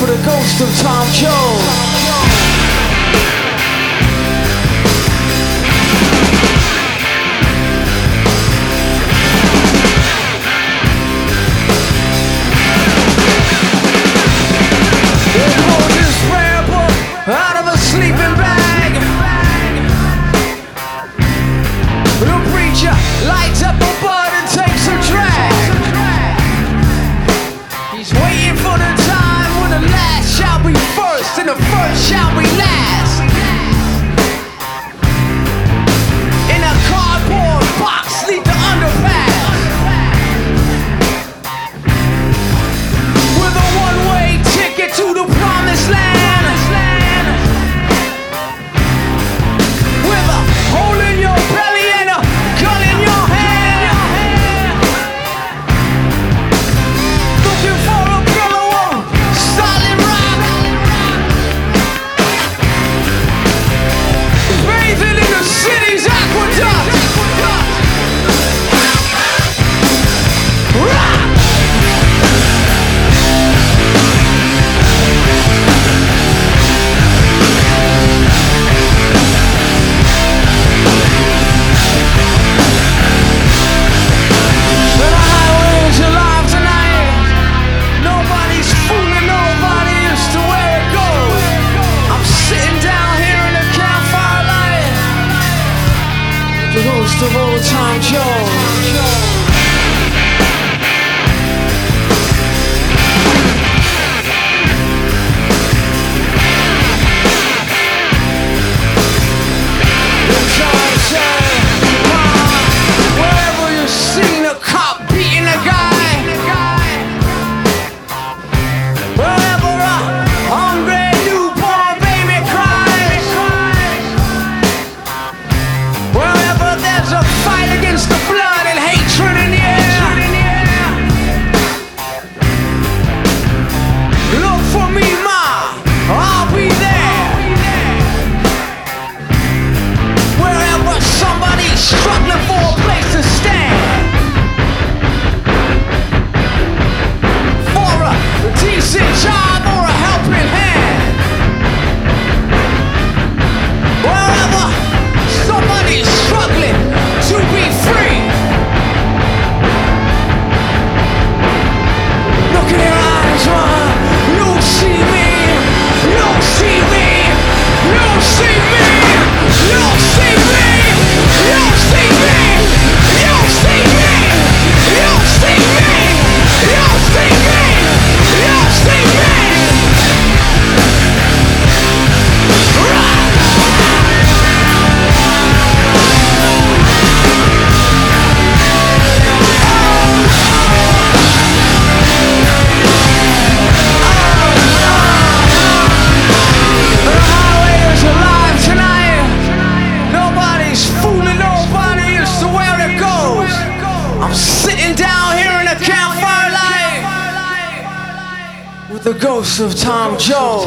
for the ghost of Tom Jones. shall we? waste of all time, Joe. the ghost of Tom Jones.